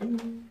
Mm-hmm.